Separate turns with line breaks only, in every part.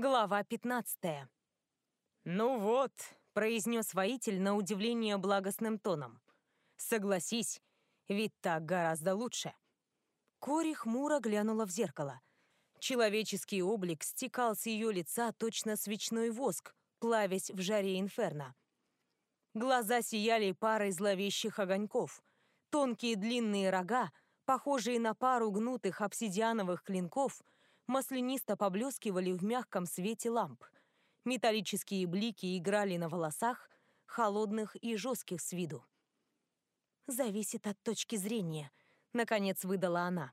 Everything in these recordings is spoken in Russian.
Глава 15. «Ну вот», — произнес воитель на удивление благостным тоном. «Согласись, ведь так гораздо лучше». Кори хмуро глянула в зеркало. Человеческий облик стекал с ее лица точно свечной воск, плавясь в жаре инферно. Глаза сияли парой зловещих огоньков. Тонкие длинные рога, похожие на пару гнутых обсидиановых клинков, маслянисто поблескивали в мягком свете ламп. Металлические блики играли на волосах, холодных и жестких с виду. «Зависит от точки зрения», — наконец выдала она.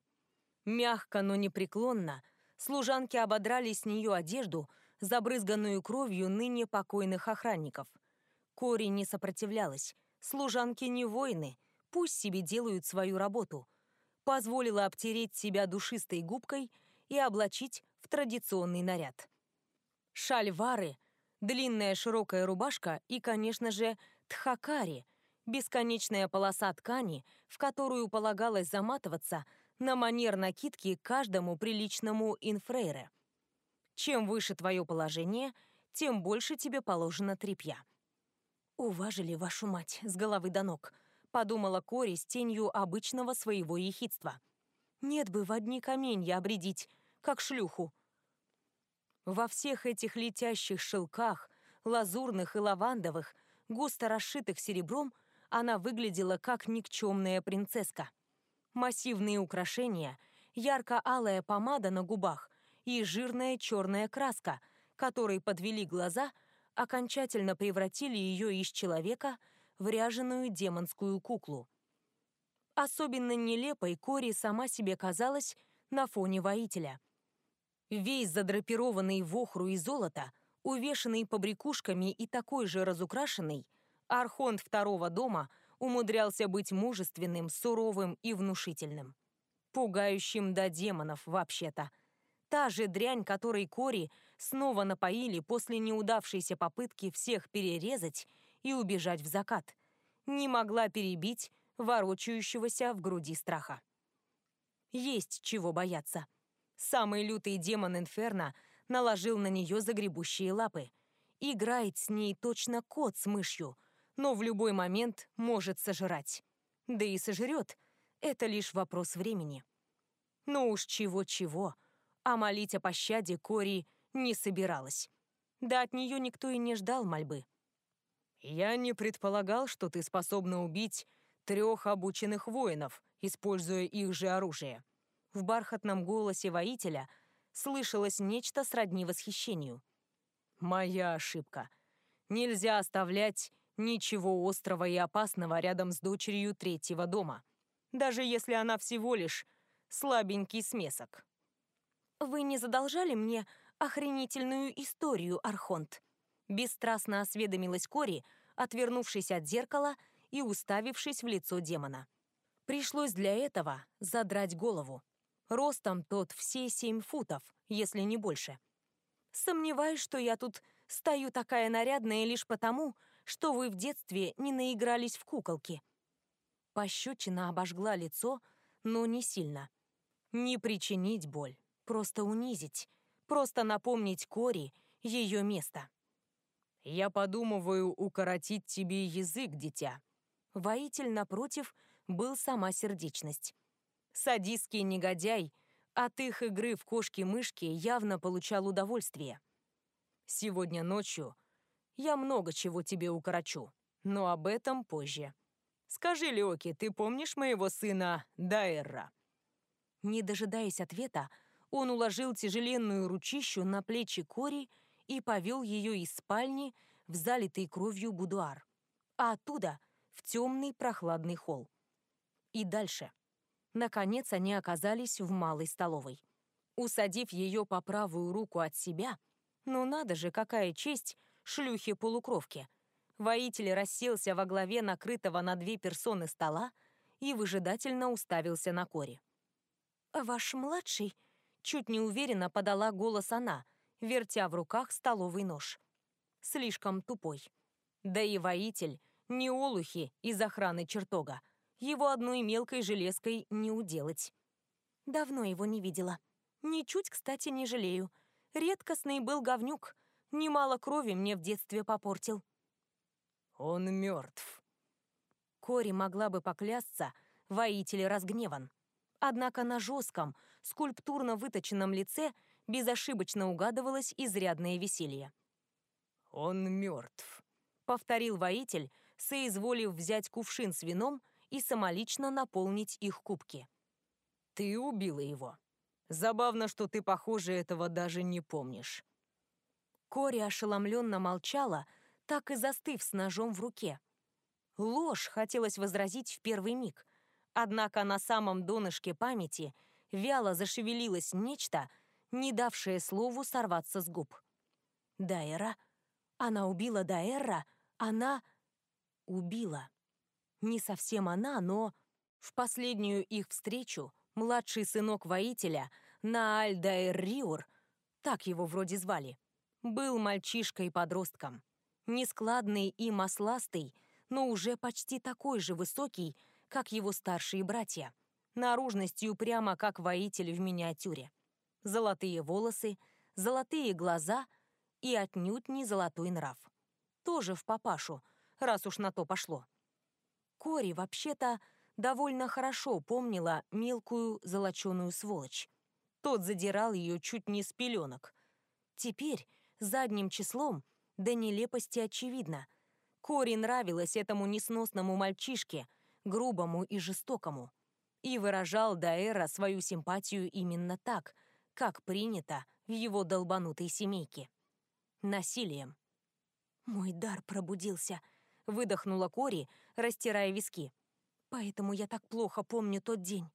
Мягко, но непреклонно служанки ободрали с нее одежду, забрызганную кровью ныне покойных охранников. Кори не сопротивлялась. Служанки не воины, пусть себе делают свою работу. Позволила обтереть себя душистой губкой и облачить в традиционный наряд. Шальвары, длинная широкая рубашка и, конечно же, тхакари, бесконечная полоса ткани, в которую полагалось заматываться на манер накидки каждому приличному инфрейре. Чем выше твое положение, тем больше тебе положено тряпья. «Уважили вашу мать с головы до ног», — подумала Кори с тенью обычного своего ехидства. «Нет бы в одни каменья обредить, как шлюху». Во всех этих летящих шелках, лазурных и лавандовых, густо расшитых серебром, она выглядела как никчемная принцесска. Массивные украшения, ярко-алая помада на губах и жирная черная краска, которой подвели глаза — окончательно превратили ее из человека в ряженую демонскую куклу. Особенно нелепой Кори сама себе казалась на фоне воителя. Весь задрапированный в охру и золото, увешанный побрякушками и такой же разукрашенный, Архонт второго дома умудрялся быть мужественным, суровым и внушительным. Пугающим до демонов, вообще-то. Та же дрянь, которой Кори снова напоили после неудавшейся попытки всех перерезать и убежать в закат. Не могла перебить ворочающегося в груди страха. Есть чего бояться. Самый лютый демон Инферно наложил на нее загребущие лапы. Играет с ней точно кот с мышью, но в любой момент может сожрать. Да и сожрет. Это лишь вопрос времени. Ну уж чего-чего. А молить о пощаде Кори не собиралась. Да от нее никто и не ждал мольбы. «Я не предполагал, что ты способна убить трех обученных воинов, используя их же оружие». В бархатном голосе воителя слышалось нечто сродни восхищению. «Моя ошибка. Нельзя оставлять ничего острого и опасного рядом с дочерью третьего дома, даже если она всего лишь слабенький смесок». «Вы не задолжали мне охренительную историю, Архонт?» Бесстрастно осведомилась Кори, отвернувшись от зеркала и уставившись в лицо демона. Пришлось для этого задрать голову. Ростом тот все семь футов, если не больше. Сомневаюсь, что я тут стою такая нарядная лишь потому, что вы в детстве не наигрались в куколки. Пощечина обожгла лицо, но не сильно. Не причинить боль, просто унизить — Просто напомнить Кори ее место. «Я подумываю укоротить тебе язык, дитя». Воитель, напротив, был сама сердечность. Садистский негодяй от их игры в кошки-мышки явно получал удовольствие. «Сегодня ночью я много чего тебе укорочу, но об этом позже. Скажи, Леоки, ты помнишь моего сына Дайерра?» Не дожидаясь ответа, он уложил тяжеленную ручищу на плечи Кори и повел ее из спальни в залитый кровью будуар, а оттуда в темный прохладный холл. И дальше. Наконец они оказались в малой столовой. Усадив ее по правую руку от себя, ну надо же, какая честь шлюхи-полукровки, воитель расселся во главе накрытого на две персоны стола и выжидательно уставился на Кори. «Ваш младший Чуть неуверенно подала голос она, вертя в руках столовый нож. Слишком тупой. Да и воитель, не олухи из охраны чертога. Его одной мелкой железкой не уделать. Давно его не видела. Ничуть, кстати, не жалею. Редкостный был говнюк. Немало крови мне в детстве попортил.
Он мертв.
Кори могла бы поклясться, воитель разгневан. Однако на жестком, скульптурно выточенном лице безошибочно угадывалось изрядное веселье.
«Он мертв», —
повторил воитель, соизволив взять кувшин с вином и самолично наполнить их кубки.
«Ты убила его. Забавно, что ты, похоже, этого даже не помнишь».
Кори ошеломленно молчала, так и застыв с ножом в руке. Ложь хотелось возразить в первый миг, однако на самом донышке памяти вяло зашевелилось нечто, не давшее слову сорваться с губ. Дайера? Она убила Дайера? Она убила. Не совсем она, но... В последнюю их встречу младший сынок воителя, Нааль Дайер Риур, так его вроде звали, был мальчишкой-подростком. Нескладный и масластый, но уже почти такой же высокий, как его старшие братья. Наружностью прямо как воитель в миниатюре. Золотые волосы, золотые глаза и отнюдь не золотой нрав. Тоже в папашу, раз уж на то пошло. Кори вообще-то довольно хорошо помнила мелкую золоченую сволочь. Тот задирал ее чуть не с пеленок. Теперь, задним числом, до нелепости очевидно. Кори нравилось этому несносному мальчишке, грубому и жестокому. И выражал Даэра свою симпатию именно так, как принято в его долбанутой семейке. Насилием. «Мой дар пробудился», — выдохнула Кори, растирая виски. «Поэтому я так плохо помню тот день.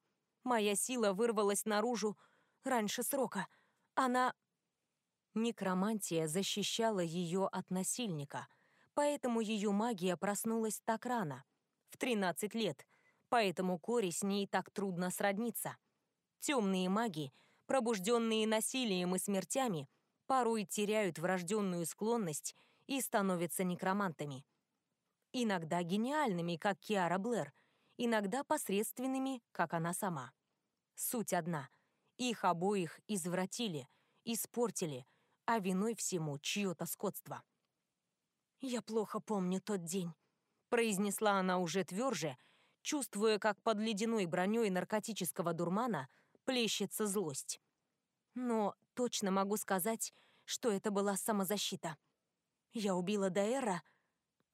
Моя сила вырвалась наружу раньше срока. Она...» Некромантия защищала ее от насильника, поэтому ее магия проснулась так рано, в 13 лет, поэтому Кори с ней так трудно сродниться. Темные маги, пробужденные насилием и смертями, порой теряют врожденную склонность и становятся некромантами. Иногда гениальными, как Киара Блэр, иногда посредственными, как она сама. Суть одна. Их обоих извратили, испортили, а виной всему чье-то скотство. «Я плохо помню тот день», — произнесла она уже тверже, чувствуя, как под ледяной броней наркотического дурмана плещется злость. Но точно могу сказать, что это была самозащита. Я убила Даэра?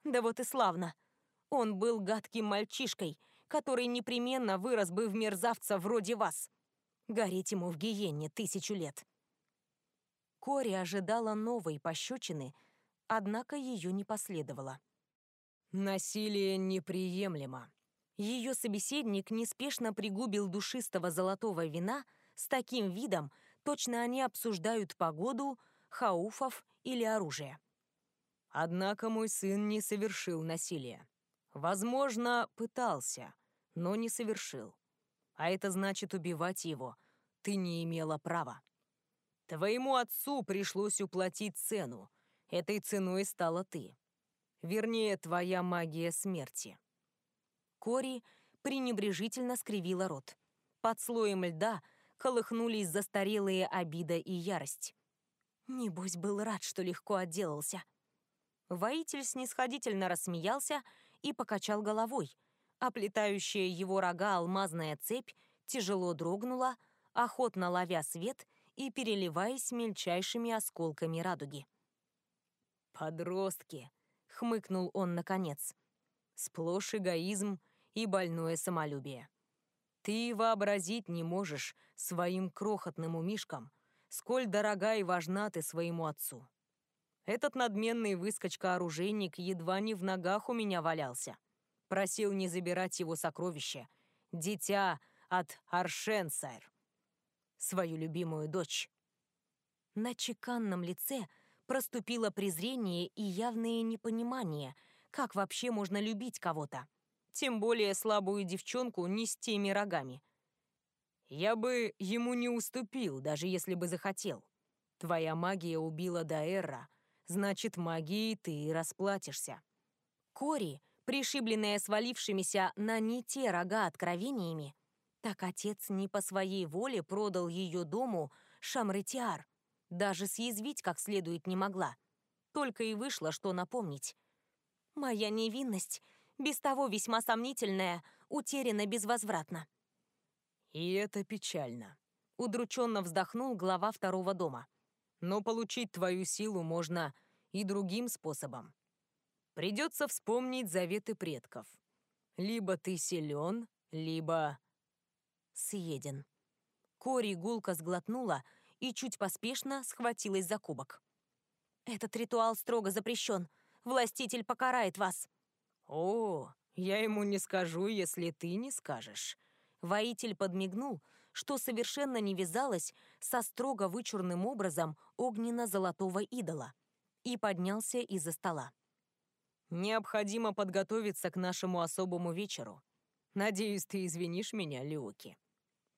Да вот и славно. Он был гадким мальчишкой, который непременно вырос бы в мерзавца вроде вас. Гореть ему в гиене тысячу лет. Кори ожидала новой пощечины, однако ее не последовало.
«Насилие неприемлемо».
Ее собеседник неспешно пригубил душистого золотого вина с таким видом, точно они обсуждают погоду, хауфов или оружие.
Однако мой сын не совершил насилия. Возможно, пытался, но не совершил. А это значит убивать его. Ты не имела права. Твоему отцу пришлось уплатить цену. Этой ценой стала ты. Вернее, твоя магия смерти.
Кори пренебрежительно скривила рот. Под слоем льда колыхнулись застарелые обида и ярость. Небось, был рад, что легко отделался. Воитель снисходительно рассмеялся и покачал головой. Оплетающая его рога алмазная цепь тяжело дрогнула, охотно ловя свет и переливаясь мельчайшими осколками радуги.
«Подростки!» — хмыкнул он наконец. «Сплошь эгоизм и больное самолюбие. Ты вообразить не можешь своим крохотным умишкам, сколь дорога и важна ты своему отцу. Этот надменный выскочка-оружейник едва не в ногах у меня валялся. Просил не забирать его сокровища. Дитя от Аршенсайр свою любимую дочь.
На чеканном лице проступило презрение и явное непонимание, как вообще можно любить кого-то. Тем более слабую девчонку не с теми рогами.
Я бы ему не уступил, даже если бы захотел. Твоя магия убила Даэра, значит, магией ты расплатишься.
Кори, пришибленная свалившимися на не те рога откровениями, так отец не по своей воле продал ее дому Шамрытиар.
Даже съязвить как следует не могла. Только и вышло, что напомнить. «Моя невинность, без того весьма сомнительная, утеряна безвозвратно».
«И это печально», — удрученно вздохнул глава второго дома. «Но получить твою силу можно и другим способом. Придется вспомнить заветы предков. Либо ты силен, либо...»
«Съеден». Кори гулко сглотнула и чуть поспешно схватилась за кубок. «Этот ритуал строго запрещен. Властитель покарает вас».
«О, я ему не скажу, если ты не скажешь».
Воитель подмигнул, что совершенно не вязалось со строго вычурным образом огненно-золотого идола, и поднялся из-за стола.
«Необходимо подготовиться к нашему особому вечеру. Надеюсь, ты извинишь меня, Люки».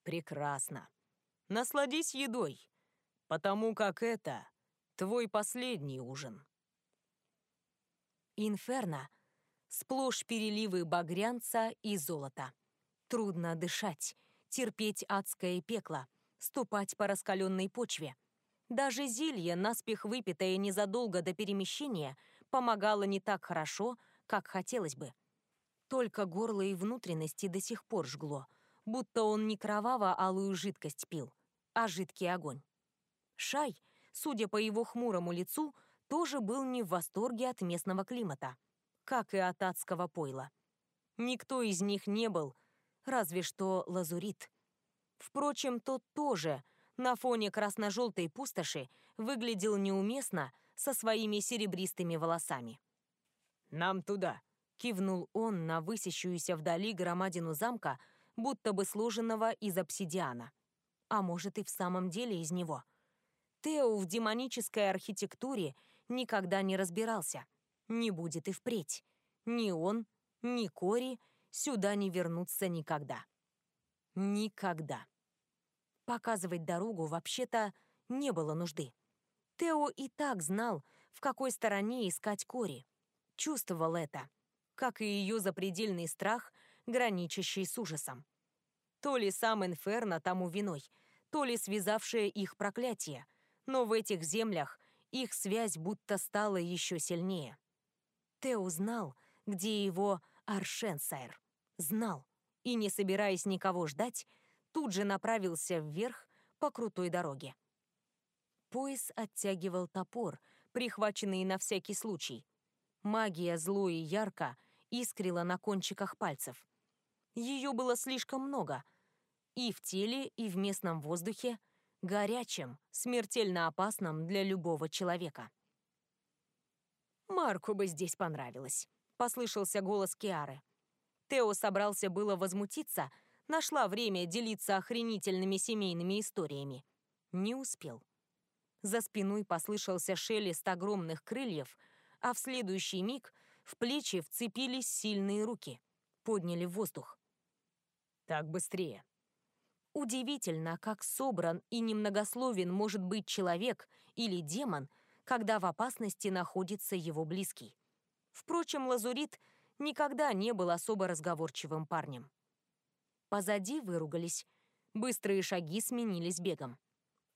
«Прекрасно. Насладись едой, потому как это твой последний ужин».
Инферно — сплошь переливы багрянца и золота. Трудно дышать, терпеть адское пекло, ступать по раскаленной почве. Даже зелье, наспех выпитое незадолго до перемещения, помогало не так хорошо, как хотелось бы. Только горло и внутренности до сих пор жгло, будто он не кроваво-алую жидкость пил, а жидкий огонь. Шай, судя по его хмурому лицу, тоже был не в восторге от местного климата, как и от адского пойла. Никто из них не был разве что лазурит. Впрочем, тот тоже на фоне красно-желтой пустоши выглядел неуместно со своими серебристыми волосами.
«Нам туда!» — кивнул он на высящуюся вдали громадину замка, будто бы сложенного из обсидиана.
А может и в самом деле из него. Тео в демонической архитектуре никогда не разбирался. Не будет и впредь. Ни он, ни Кори сюда не вернуться никогда. Никогда. Показывать дорогу вообще-то не было нужды. Тео и так знал, в какой стороне искать Кори. Чувствовал это, как и ее запредельный страх, граничащий с ужасом. То ли сам Инферно тому виной, то ли связавшее их проклятие, но в этих землях их связь будто стала еще сильнее. Тео знал, где его Аршенсайр. Знал и, не собираясь никого ждать, тут же направился вверх по крутой дороге. Пояс оттягивал топор, прихваченный на всякий случай. Магия зло и ярко искрила на кончиках пальцев. Ее было слишком много. И в теле, и в местном воздухе, горячим, смертельно опасным для любого человека. «Марку бы здесь понравилось», послышался голос Киары. Тео собрался было возмутиться, нашла время делиться охренительными семейными историями. Не успел. За спиной послышался шелест огромных крыльев, а в следующий миг в плечи вцепились сильные руки, подняли в воздух. «Так быстрее!» Удивительно, как собран и немногословен может быть человек или демон, когда в опасности находится его близкий. Впрочем, Лазурит никогда не был особо разговорчивым парнем. Позади выругались. Быстрые шаги сменились бегом.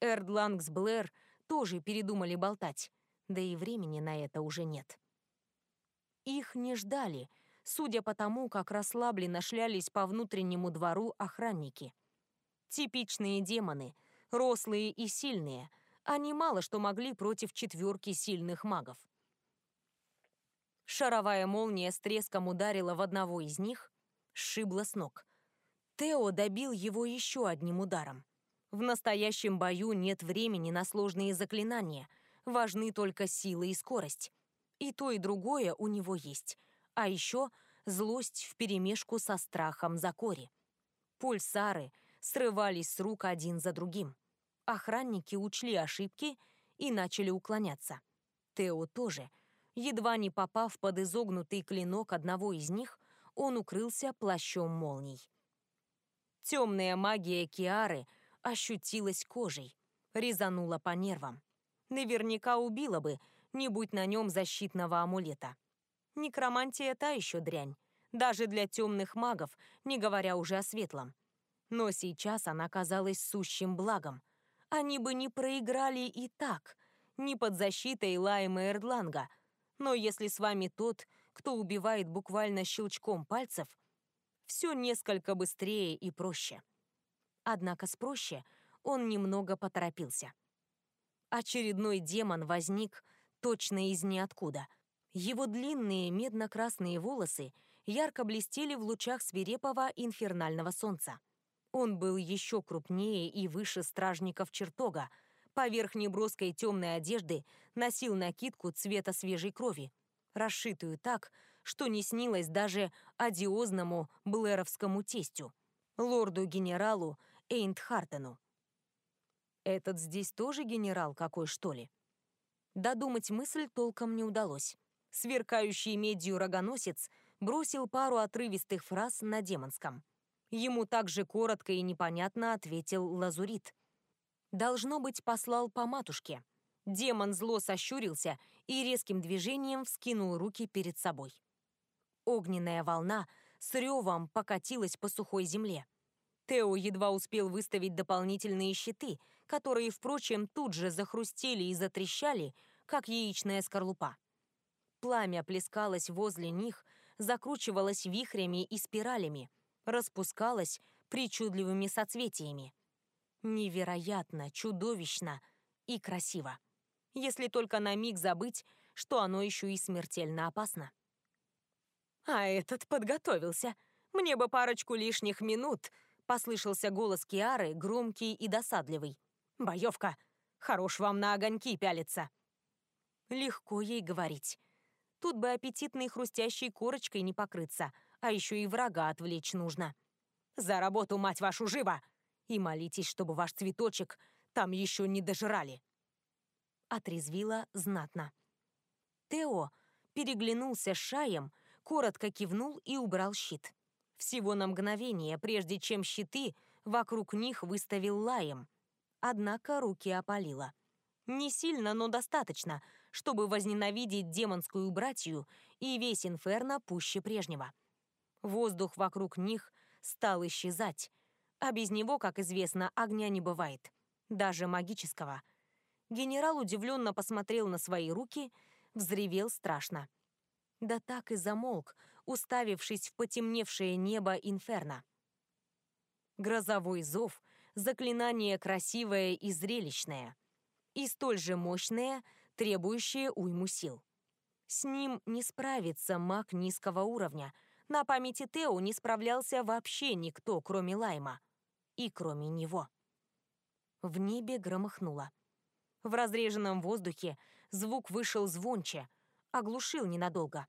Эрдланг с Блэр тоже передумали болтать, да и времени на это уже нет. Их не ждали, судя по тому, как расслабленно шлялись по внутреннему двору охранники. Типичные демоны, рослые и сильные, они мало что могли против четверки сильных магов. Шаровая молния с треском ударила в одного из них, сшибла с ног. Тео добил его еще одним ударом. В настоящем бою нет времени на сложные заклинания, важны только сила и скорость. И то, и другое у него есть. А еще злость вперемешку со страхом за Кори. Пульсары срывались с рук один за другим. Охранники учли ошибки и начали уклоняться. Тео тоже — Едва не попав под изогнутый клинок одного из них, он укрылся плащом молний. Темная магия Киары ощутилась кожей, резанула по нервам. Наверняка убила бы, не будь на нем защитного амулета. Некромантия та еще дрянь, даже для темных магов, не говоря уже о светлом. Но сейчас она казалась сущим благом.
они бы не проиграли и так, не под защитой Лайма Эрдланга. Но если с вами тот, кто убивает буквально щелчком пальцев, все несколько быстрее и проще. Однако с проще он немного поторопился. Очередной демон возник точно из ниоткуда. Его длинные медно-красные волосы ярко блестели в лучах свирепого инфернального солнца. Он был еще крупнее и выше стражников чертога, поверх неброской темной одежды носил накидку цвета свежей крови, расшитую так, что не снилось даже одиозному блэровскому тестю, лорду-генералу Эйнтхартену. Этот здесь тоже генерал какой, что ли? Додумать мысль толком не удалось. Сверкающий медью рогоносец бросил пару отрывистых фраз на демонском. Ему также коротко и непонятно ответил Лазурит. Должно быть, послал по матушке. Демон зло сощурился и резким движением вскинул руки перед собой. Огненная волна с ревом покатилась по сухой земле. Тео едва успел выставить дополнительные щиты, которые, впрочем, тут же захрустели и затрещали, как яичная скорлупа. Пламя плескалось возле них, закручивалось вихрями и спиралями, распускалось причудливыми соцветиями. Невероятно, чудовищно и красиво. Если только на миг забыть, что оно еще и смертельно опасно. А этот подготовился. Мне бы парочку лишних минут, послышался голос Киары, громкий и досадливый. Боевка, хорош вам на огоньки пялиться. Легко ей говорить. Тут бы аппетитной хрустящей корочкой не покрыться, а еще и врага отвлечь нужно. За работу, мать вашу, живо! И молитесь, чтобы ваш цветочек там еще не дожрали. Отрезвила знатно. Тео переглянулся с Шаем, коротко кивнул и убрал щит. Всего на мгновение, прежде чем щиты вокруг них выставил лаем. Однако руки опалило. Не сильно, но достаточно, чтобы возненавидеть демонскую братью и весь инферно пуще прежнего. Воздух вокруг них стал исчезать, а без него, как известно, огня не бывает, даже магического. Генерал удивленно посмотрел на свои руки, взревел страшно да так и замолк, уставившись в потемневшее небо инферно. Грозовой зов — заклинание красивое и зрелищное, и столь же мощное, требующее уйму сил. С ним не справится маг низкого уровня. На памяти Тео не справлялся вообще никто, кроме Лайма. И кроме него. В небе громыхнуло. В разреженном воздухе звук вышел звонче — оглушил ненадолго.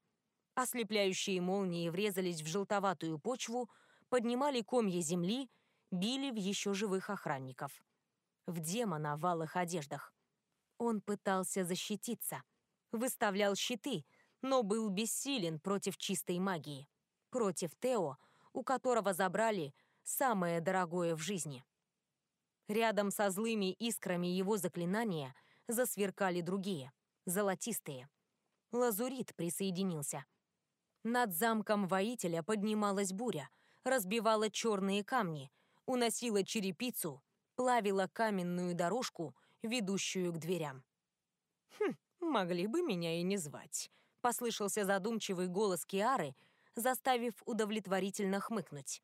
Ослепляющие молнии врезались в желтоватую почву, поднимали комья земли, били в еще живых охранников. В демона в алых одеждах. Он пытался защититься. Выставлял щиты, но был бессилен против чистой магии. Против Тео, у которого забрали самое дорогое в жизни. Рядом со злыми искрами его заклинания засверкали другие, золотистые. Лазурит присоединился. Над замком воителя поднималась буря, разбивала черные камни, уносила черепицу, плавила каменную дорожку, ведущую к дверям. «Хм, могли бы меня и не звать», — послышался задумчивый голос Киары, заставив удовлетворительно хмыкнуть.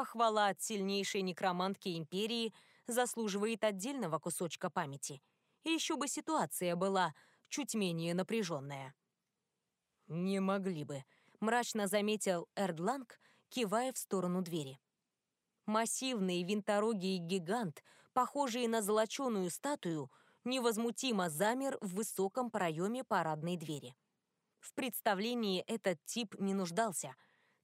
Похвала от сильнейшей некромантки Империи заслуживает отдельного кусочка памяти. И еще бы ситуация была чуть менее напряженная. «Не могли бы», — мрачно заметил Эрдланг, кивая в сторону двери. Массивный винторогий гигант, похожий на золоченую статую, невозмутимо замер в высоком проеме парадной двери. В представлении этот тип не нуждался.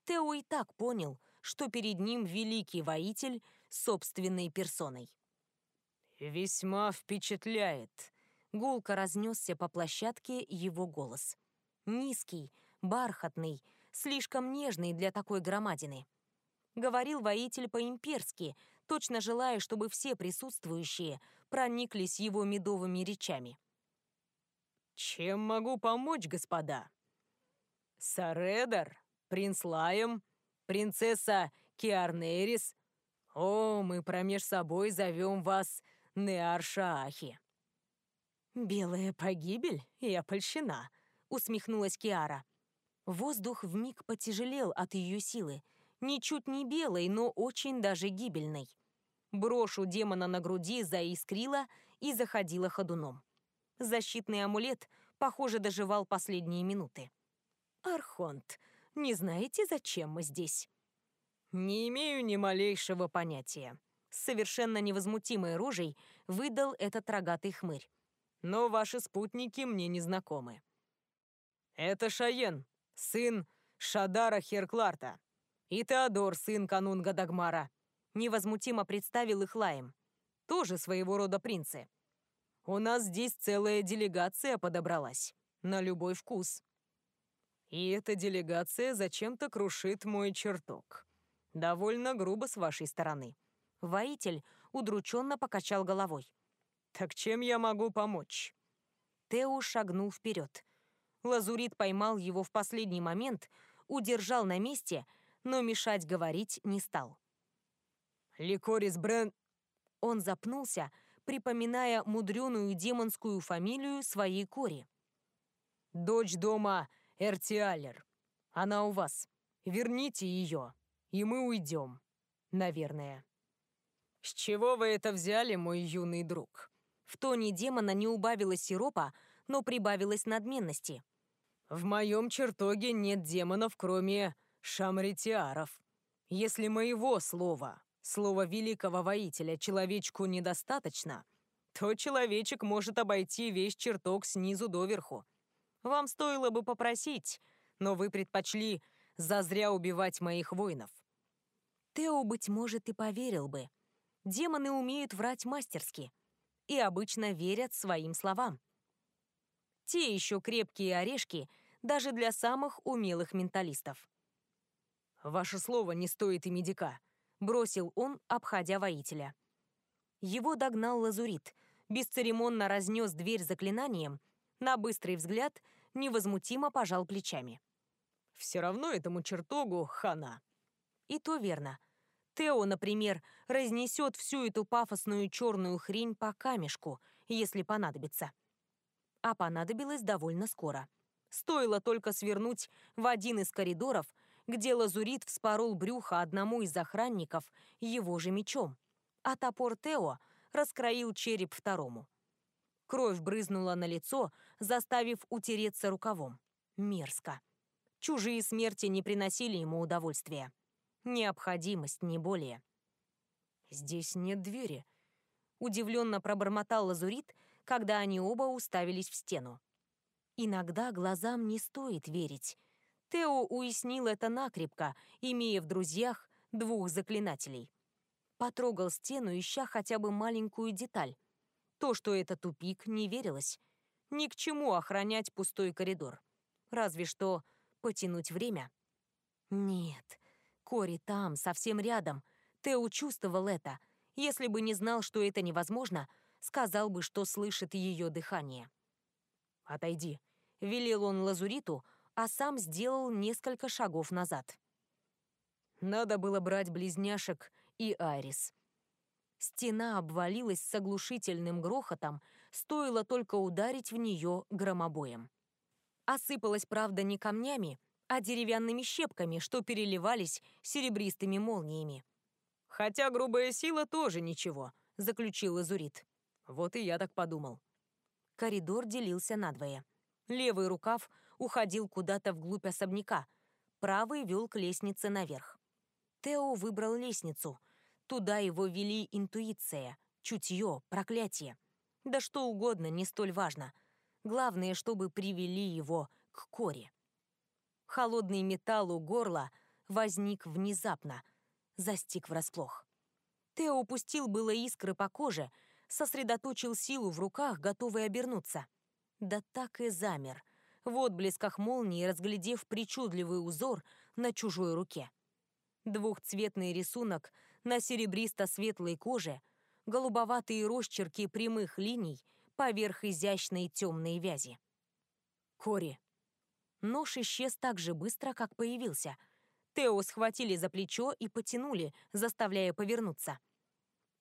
Тео и так понял, что перед ним великий воитель собственной персоной.
«Весьма впечатляет», — гулко разнесся по площадке его голос.
Низкий, бархатный, слишком нежный для такой громадины. Говорил воитель по-имперски, точно желая, чтобы все присутствующие прониклись его медовыми речами.
«Чем могу помочь, господа?» «Саредар, принц Лаем, принцесса Киарнерис. О, мы промеж собой зовем вас Неаршаахи.
«Белая погибель? Я польщена», — усмехнулась Киара. Воздух вмиг потяжелел от ее силы. Ничуть не белой, но очень даже гибельной. Брошь у демона на груди заискрила и заходила ходуном. Защитный амулет, похоже, доживал последние минуты. «Архонт, не знаете, зачем мы здесь?» «Не имею ни малейшего понятия», — совершенно невозмутимой рожей выдал этот рогатый хмырь но ваши спутники мне не знакомы. Это Шаен, сын Шадара Херкларта, и Теодор, сын канунга Дагмара. Невозмутимо представил их Лаем. Тоже своего рода принцы. У нас здесь целая делегация подобралась. На любой вкус. И эта делегация зачем-то крушит мой чертог. Довольно грубо с вашей стороны. Воитель удрученно покачал головой. «Так чем я могу помочь?» Тео шагнул вперед. Лазурит поймал его в последний момент, удержал на месте, но мешать говорить не стал. «Ликорис Брен...» Он запнулся, припоминая мудреную демонскую фамилию своей Кори. «Дочь дома Эртиалер. Она у вас. Верните ее, и мы уйдем. Наверное». «С чего вы это взяли, мой юный друг?» В тоне демона не убавилось сиропа, но прибавилось надменности. «В моем чертоге нет демонов, кроме шамритиаров. Если моего слова, слова великого воителя, человечку недостаточно, то человечек может обойти весь чертог снизу доверху. Вам стоило бы попросить, но вы предпочли зазря убивать моих воинов». Тео, быть может, и поверил бы. Демоны умеют врать мастерски — и обычно верят своим словам. Те еще крепкие орешки даже для самых умелых менталистов. «Ваше слово не стоит и медика», — бросил он, обходя воителя. Его догнал лазурит, бесцеремонно разнес дверь заклинанием, на быстрый взгляд невозмутимо пожал плечами. «Все равно этому чертогу хана». И то верно. Тео, например, разнесет всю эту пафосную черную хрень по камешку, если понадобится. А понадобилось довольно скоро. Стоило только свернуть в один из коридоров, где лазурит вспорол брюхо одному из охранников его же мечом, а топор Тео раскроил череп второму. Кровь брызнула на лицо, заставив утереться рукавом. Мерзко. Чужие смерти не приносили ему удовольствия. Необходимость, не более. «Здесь нет двери», — удивленно пробормотал Лазурит, когда они оба уставились в стену. Иногда глазам не стоит верить. Тео уяснил это накрепко, имея в друзьях двух заклинателей. Потрогал стену, ища хотя бы маленькую деталь. То, что это тупик, не верилось. Ни к чему охранять пустой коридор. Разве что потянуть время. Нет, Кори там, совсем рядом. Тео чувствовал это. Если бы не знал, что это невозможно, сказал бы, что слышит ее дыхание. «Отойди», — велел он Лазуриту, а сам сделал несколько шагов назад. Надо было брать близняшек и Айрис. Стена обвалилась с оглушительным грохотом, стоило только ударить в нее громобоем. Осыпалась, правда, не камнями, а деревянными щепками, что переливались серебристыми молниями. «Хотя грубая сила тоже ничего», — заключил Изурит. Вот и я так подумал. Коридор делился надвое. Левый рукав уходил куда-то вглубь особняка, правый вел к лестнице наверх. Тео выбрал лестницу. Туда его вели интуиция, чутье, проклятие. Да что угодно, не столь важно. Главное, чтобы привели его к Коре. Холодный металл у горла возник внезапно, застиг врасплох. Тео упустил было искры по коже, сосредоточил силу в руках, готовый обернуться. Да так и замер, в отблесках молнии разглядев причудливый узор на чужой руке. Двухцветный рисунок на серебристо-светлой коже, голубоватые росчерки прямых линий поверх изящной темной вязи. Кори Нож исчез так же быстро, как появился. Тео схватили за плечо и потянули, заставляя повернуться.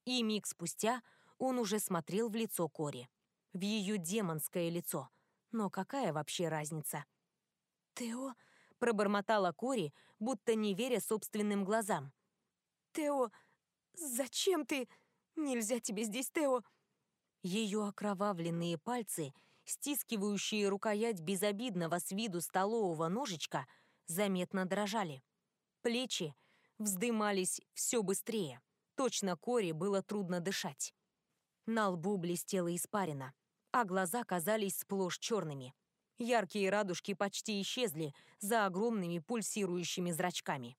И миг спустя
он уже смотрел в лицо Кори. В ее демонское лицо. Но какая вообще разница? «Тео?» — пробормотала Кори, будто не веря собственным глазам. «Тео, зачем ты? Нельзя тебе здесь, Тео!» Ее окровавленные пальцы, стискивающие рукоять безобидного с виду столового ножичка, заметно дрожали. Плечи вздымались все быстрее. Точно Кори было трудно дышать. На лбу блестела испарина, а глаза казались сплошь черными. Яркие радужки почти исчезли за огромными пульсирующими зрачками.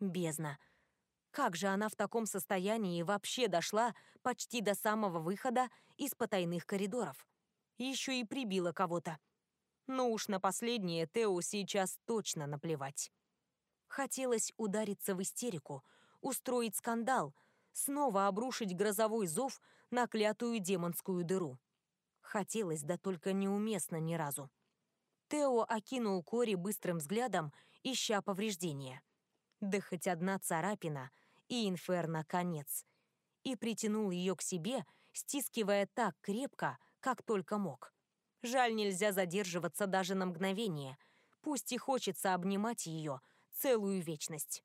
Бездна. Как же она в таком состоянии вообще дошла почти до самого выхода из потайных коридоров? Еще и прибила кого-то. Но уж на последнее Тео сейчас точно наплевать. Хотелось удариться в истерику, устроить скандал, снова обрушить грозовой зов на клятую демонскую дыру. Хотелось, да только неуместно ни разу. Тео окинул Кори быстрым взглядом, ища повреждения. Да хоть одна царапина, и инферно конец. И притянул ее к себе, стискивая так крепко, как только мог. Жаль, нельзя задерживаться даже на мгновение. Пусть и хочется обнимать ее целую вечность.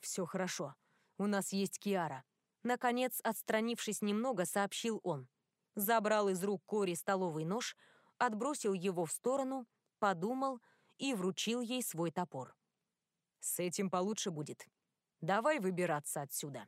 «Все хорошо. У нас есть Киара». Наконец, отстранившись немного, сообщил он. Забрал из рук Кори столовый нож, отбросил его в сторону, подумал и вручил ей свой топор. «С этим получше будет. Давай выбираться отсюда».